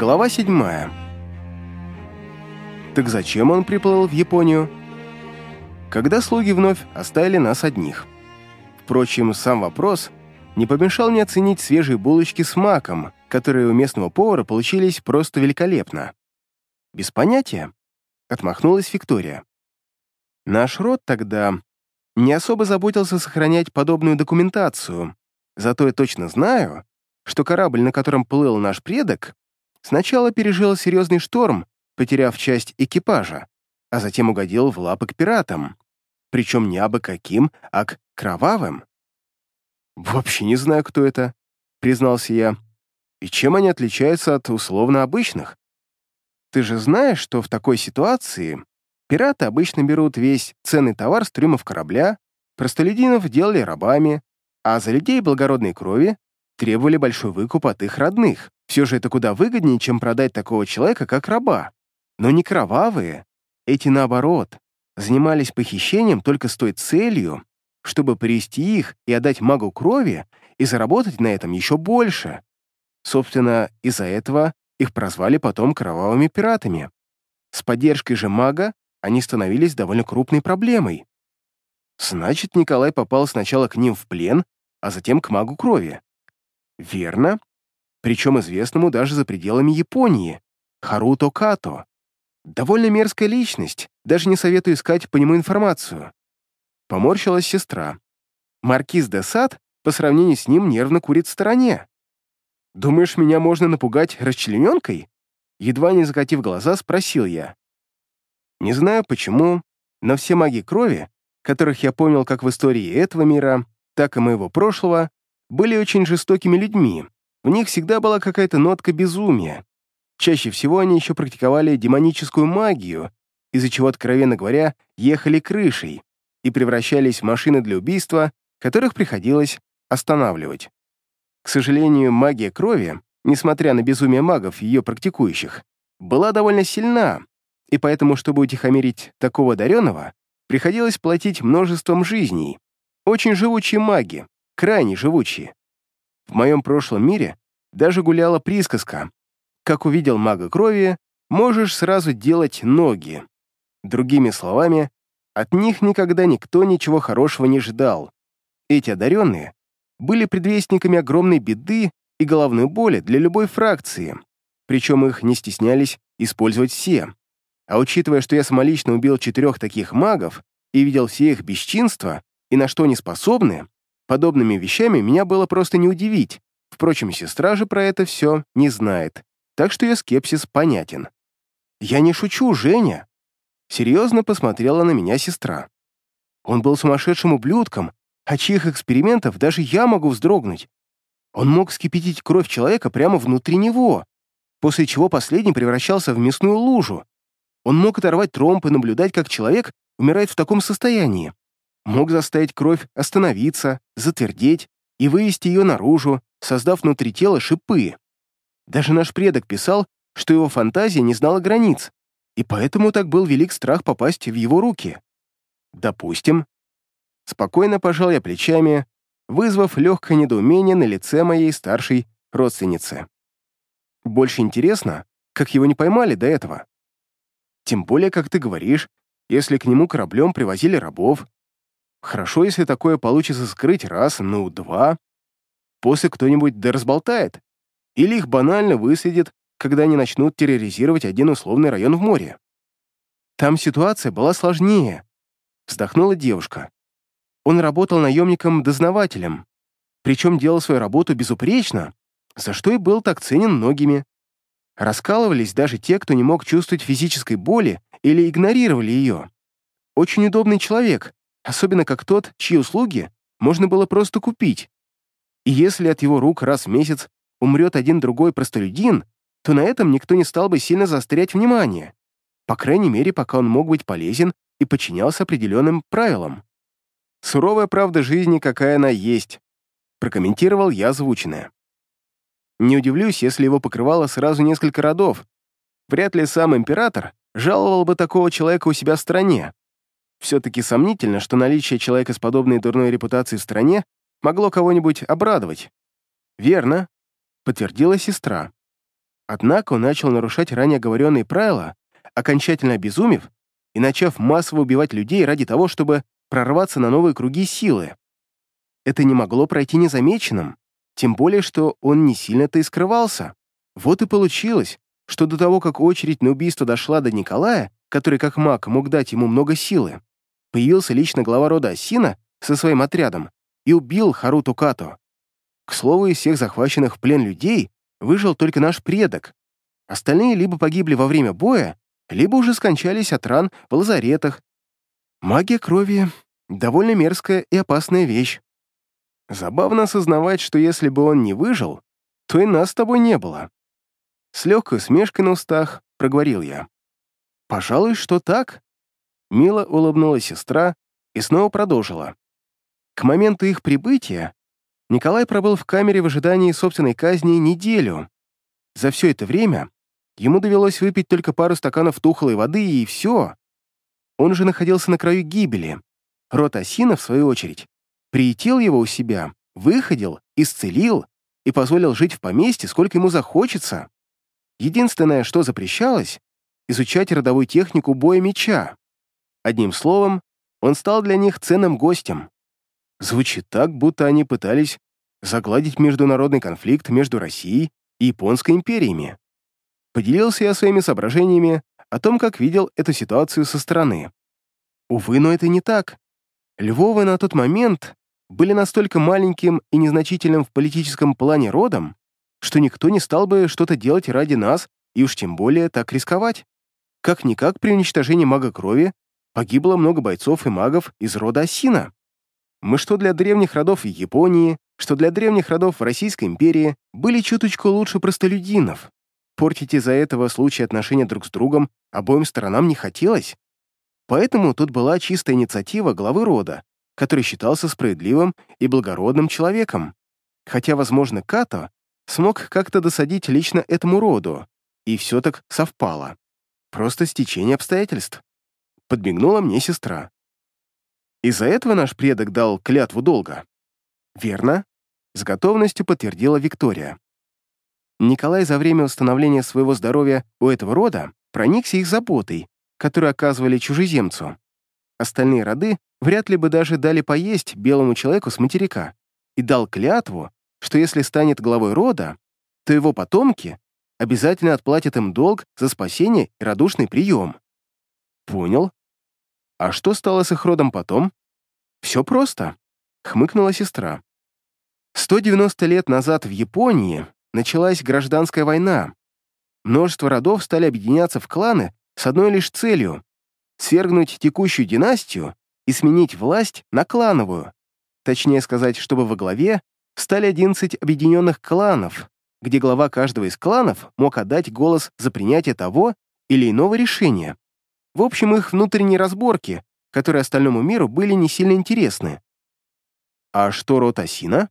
Глава седьмая. Так зачем он приплыл в Японию? Когда слуги вновь оставили нас одних. Впрочем, сам вопрос не помешал мне оценить свежие булочки с маком, которые у местного повара получились просто великолепно. «Без понятия», — отмахнулась Виктория. Наш род тогда не особо заботился сохранять подобную документацию, зато я точно знаю, что корабль, на котором плыл наш предок, сначала пережил серьезный шторм, потеряв часть экипажа, а затем угодил в лапы к пиратам, причем не абы каким, а к кровавым. «Вообще не знаю, кто это», — признался я. «И чем они отличаются от условно обычных? Ты же знаешь, что в такой ситуации пираты обычно берут весь ценный товар с трюмов корабля, простолюдинов делали рабами, а за людей благородной крови требовали большой выкуп от их родных. Все же это куда выгоднее, чем продать такого человека, как раба. Но не кровавые. Эти, наоборот, занимались похищением только с той целью, чтобы привести их и отдать магу крови и заработать на этом еще больше. Собственно, из-за этого их прозвали потом кровавыми пиратами. С поддержкой же мага они становились довольно крупной проблемой. Значит, Николай попал сначала к ним в плен, а затем к магу крови. Верно. Причем известному даже за пределами Японии, Харуто Като. Довольно мерзкая личность, даже не советую искать по нему информацию. Поморщилась сестра. Маркиз де Сад по сравнению с ним нервно курит в стороне. «Думаешь, меня можно напугать расчлененкой?» Едва не закатив глаза, спросил я. Не знаю почему, но все маги крови, которых я помнил как в истории этого мира, так и моего прошлого, были очень жестокими людьми. В них всегда была какая-то нотка безумия. Чаще всего они еще практиковали демоническую магию, из-за чего, откровенно говоря, ехали крышей и превращались в машины для убийства, которых приходилось останавливать. К сожалению, магия крови, несмотря на безумие магов, ее практикующих, была довольно сильна, и поэтому, чтобы утихомирить такого одаренного, приходилось платить множеством жизней. Очень живучие маги, крайне живучие. В моем прошлом мире даже гуляла присказка «Как увидел мага крови, можешь сразу делать ноги». Другими словами, от них никогда никто ничего хорошего не ждал. Эти одаренные были предвестниками огромной беды и головной боли для любой фракции, причем их не стеснялись использовать все. А учитывая, что я самолично убил четырех таких магов и видел все их бесчинства и на что они способны, Подобными вещами меня было просто не удивить. Впрочем, сестра же про это все не знает, так что ее скепсис понятен. «Я не шучу, Женя!» Серьезно посмотрела на меня сестра. Он был сумасшедшим ублюдком, а чьих экспериментов даже я могу вздрогнуть. Он мог вскипятить кровь человека прямо внутри него, после чего последний превращался в мясную лужу. Он мог оторвать тромб и наблюдать, как человек умирает в таком состоянии мог заставить кровь остановиться, затвердеть и вывести ее наружу, создав внутри тела шипы. Даже наш предок писал, что его фантазия не знала границ, и поэтому так был велик страх попасть в его руки. Допустим. Спокойно пожал я плечами, вызвав легкое недоумение на лице моей старшей родственницы. Больше интересно, как его не поймали до этого. Тем более, как ты говоришь, если к нему кораблем привозили рабов, Хорошо, если такое получится скрыть раз, ну, два. После кто-нибудь да разболтает. Или их банально выследит, когда они начнут терроризировать один условный район в море. Там ситуация была сложнее. Вздохнула девушка. Он работал наемником-дознавателем, причем делал свою работу безупречно, за что и был так ценен многими. Раскалывались даже те, кто не мог чувствовать физической боли или игнорировали ее. Очень удобный человек, особенно как тот, чьи услуги можно было просто купить. И если от его рук раз в месяц умрет один другой простолюдин, то на этом никто не стал бы сильно заострять внимание, по крайней мере, пока он мог быть полезен и подчинялся определенным правилам. «Суровая правда жизни, какая она есть», прокомментировал я озвученное. Не удивлюсь, если его покрывало сразу несколько родов. Вряд ли сам император жаловал бы такого человека у себя в стране, все-таки сомнительно, что наличие человека с подобной дурной репутацией в стране могло кого-нибудь обрадовать. «Верно», — подтвердила сестра. Однако он начал нарушать ранее оговоренные правила, окончательно обезумев и начав массово убивать людей ради того, чтобы прорваться на новые круги силы. Это не могло пройти незамеченным, тем более, что он не сильно-то и скрывался. Вот и получилось, что до того, как очередь на убийство дошла до Николая, который как маг мог дать ему много силы, появился лично глава рода Осина со своим отрядом и убил Харуту Като. К слову, из всех захваченных в плен людей выжил только наш предок. Остальные либо погибли во время боя, либо уже скончались от ран в лазаретах. Магия крови — довольно мерзкая и опасная вещь. Забавно осознавать, что если бы он не выжил, то и нас с тобой не было. С легкой усмешкой на устах проговорил я. «Пожалуй, что так». Мило улыбнулась сестра и снова продолжила. К моменту их прибытия Николай пробыл в камере в ожидании собственной казни неделю. За все это время ему довелось выпить только пару стаканов тухлой воды, и все. Он же находился на краю гибели. Рот Осина, в свою очередь, приютил его у себя, выходил, исцелил и позволил жить в поместье, сколько ему захочется. Единственное, что запрещалось — изучать родовую технику боя меча. Одним словом, он стал для них ценным гостем. Звучит так, будто они пытались загладить международный конфликт между Россией и Японской империями. Поделился я своими соображениями о том, как видел эту ситуацию со стороны. Увы, но это не так. Львовы на тот момент были настолько маленьким и незначительным в политическом плане родом, что никто не стал бы что-то делать ради нас и уж тем более так рисковать. Как-никак при уничтожении мага крови погибло много бойцов и магов из рода Осина. Мы что для древних родов Японии, что для древних родов Российской империи были чуточку лучше простолюдинов. Портить из-за этого случая отношения друг с другом обоим сторонам не хотелось. Поэтому тут была чистая инициатива главы рода, который считался справедливым и благородным человеком. Хотя, возможно, Като смог как-то досадить лично этому роду, и все так совпало. Просто стечение обстоятельств. Подмигнула мне сестра. Из-за этого наш предок дал клятву долга. Верно? С готовностью подтвердила Виктория. Николай за время установления своего здоровья у этого рода проникся их заботой, которую оказывали чужеземцу. Остальные роды вряд ли бы даже дали поесть белому человеку с материка и дал клятву, что если станет главой рода, то его потомки обязательно отплатят им долг за спасение и радушный прием. Понял. А что стало с их родом потом? Все просто, хмыкнула сестра. 190 лет назад в Японии началась гражданская война. Множество родов стали объединяться в кланы с одной лишь целью — свергнуть текущую династию и сменить власть на клановую. Точнее сказать, чтобы во главе стали 11 объединенных кланов, где глава каждого из кланов мог отдать голос за принятие того или иного решения. В общем, их внутренние разборки, которые остальному миру были не сильно интересны. А что род Осина?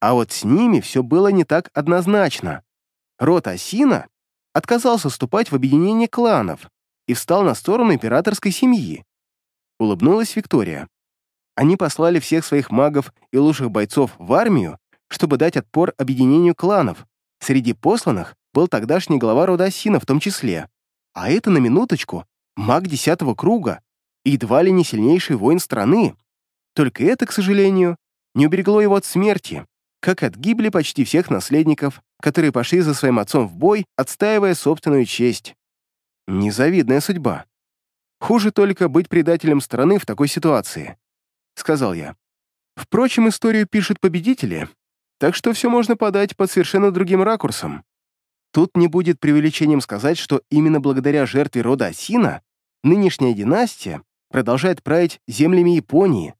А вот с ними все было не так однозначно. Род Осина отказался вступать в объединение кланов и встал на сторону императорской семьи. Улыбнулась Виктория. Они послали всех своих магов и лучших бойцов в армию, чтобы дать отпор объединению кланов. Среди посланных был тогдашний глава рода Осина в том числе. А это, на минуточку, маг десятого круга, и едва ли не сильнейший воин страны. Только это, к сожалению, не уберегло его от смерти, как от гибели почти всех наследников, которые пошли за своим отцом в бой, отстаивая собственную честь. Незавидная судьба. Хуже только быть предателем страны в такой ситуации, сказал я. Впрочем, историю пишут победители, так что все можно подать под совершенно другим ракурсом. Тут не будет преувеличением сказать, что именно благодаря жертве рода Осина нынешняя династия продолжает править землями Японии.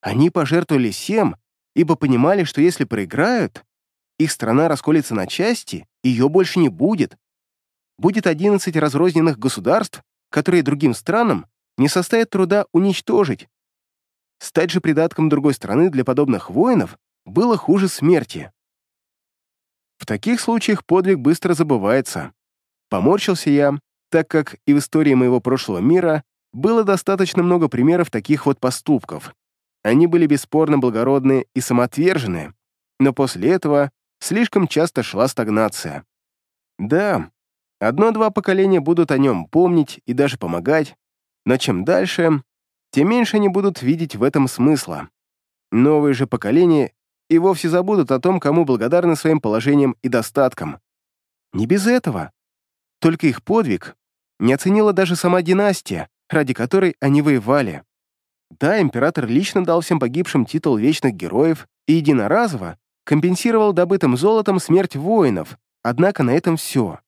Они пожертвовали всем, ибо понимали, что если проиграют, их страна расколется на части, ее больше не будет. Будет 11 разрозненных государств, которые другим странам не составит труда уничтожить. Стать же придатком другой страны для подобных воинов было хуже смерти. В таких случаях подвиг быстро забывается. Поморщился я, так как и в истории моего прошлого мира было достаточно много примеров таких вот поступков. Они были бесспорно благородны и самоотвержены, но после этого слишком часто шла стагнация. Да, одно-два поколения будут о нем помнить и даже помогать, но чем дальше, тем меньше они будут видеть в этом смысла. Новые же поколения и вовсе забудут о том, кому благодарны своим положением и достатком. Не без этого. Только их подвиг не оценила даже сама династия, ради которой они воевали. Да, император лично дал всем погибшим титул вечных героев и единоразово компенсировал добытым золотом смерть воинов, однако на этом все.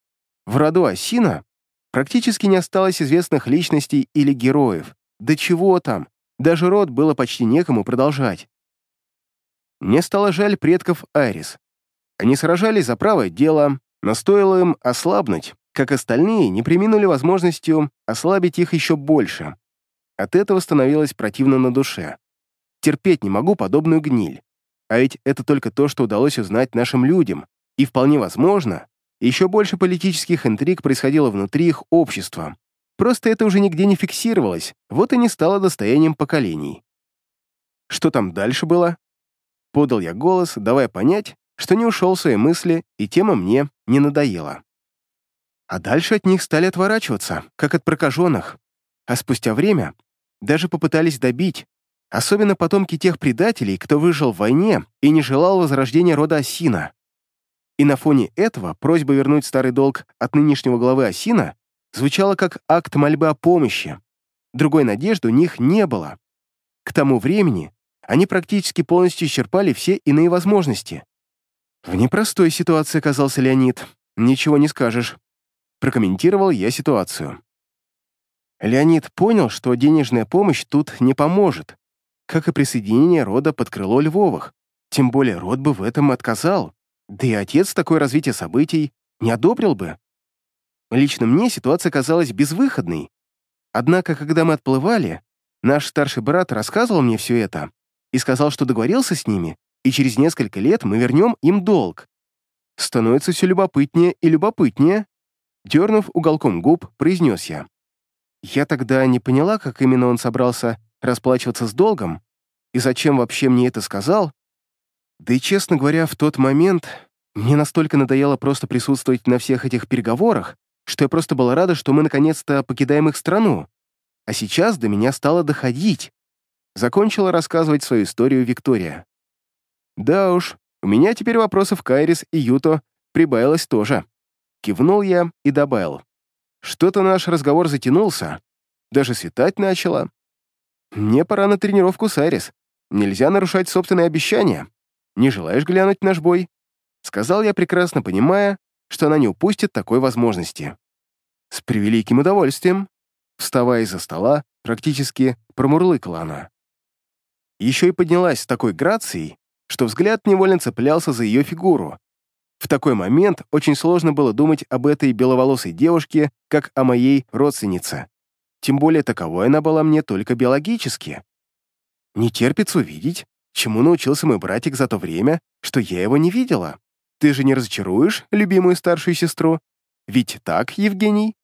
В роду Осина практически не осталось известных личностей или героев. Да чего там, даже род было почти некому продолжать. Мне стало жаль предков Айрис. Они сражались за правое дело, но стоило им ослабнуть, как остальные не приминули возможностью ослабить их еще больше. От этого становилось противно на душе. Терпеть не могу подобную гниль. А ведь это только то, что удалось узнать нашим людям, и вполне возможно, еще больше политических интриг происходило внутри их общества. Просто это уже нигде не фиксировалось, вот и не стало достоянием поколений. Что там дальше было? Подал я голос, давая понять, что не ушел в свои мысли, и тема мне не надоела. А дальше от них стали отворачиваться, как от прокаженных. А спустя время даже попытались добить, особенно потомки тех предателей, кто выжил в войне и не желал возрождения рода Осина. И на фоне этого просьба вернуть старый долг от нынешнего главы Осина звучала как акт мольбы о помощи. Другой надежды у них не было. К тому времени они практически полностью исчерпали все иные возможности. В непростой ситуации оказался Леонид, ничего не скажешь. Прокомментировал я ситуацию. Леонид понял, что денежная помощь тут не поможет, как и присоединение рода под крыло Львовых. Тем более род бы в этом отказал, да и отец такое развитие событий не одобрил бы. Лично мне ситуация казалась безвыходной. Однако, когда мы отплывали, наш старший брат рассказывал мне все это, и сказал, что договорился с ними, и через несколько лет мы вернем им долг. Становится все любопытнее и любопытнее. Дернув уголком губ, произнес я. Я тогда не поняла, как именно он собрался расплачиваться с долгом, и зачем вообще мне это сказал. Да и, честно говоря, в тот момент мне настолько надоело просто присутствовать на всех этих переговорах, что я просто была рада, что мы наконец-то покидаем их страну. А сейчас до меня стало доходить. Закончила рассказывать свою историю Виктория. Да уж, у меня теперь вопросов к Айрис и Юто прибавилось тоже. Кивнул я и добавил. Что-то наш разговор затянулся. Даже светать начало. Мне пора на тренировку с Айрис. Нельзя нарушать собственные обещания. Не желаешь глянуть наш бой? Сказал я, прекрасно понимая, что она не упустит такой возможности. С превеликим удовольствием. Вставая из-за стола, практически промурлыкала она еще и поднялась с такой грацией, что взгляд невольно цеплялся за ее фигуру. В такой момент очень сложно было думать об этой беловолосой девушке, как о моей родственнице. Тем более таковой она была мне только биологически. Не терпится увидеть, чему научился мой братик за то время, что я его не видела. Ты же не разочаруешь любимую старшую сестру? Ведь так, Евгений?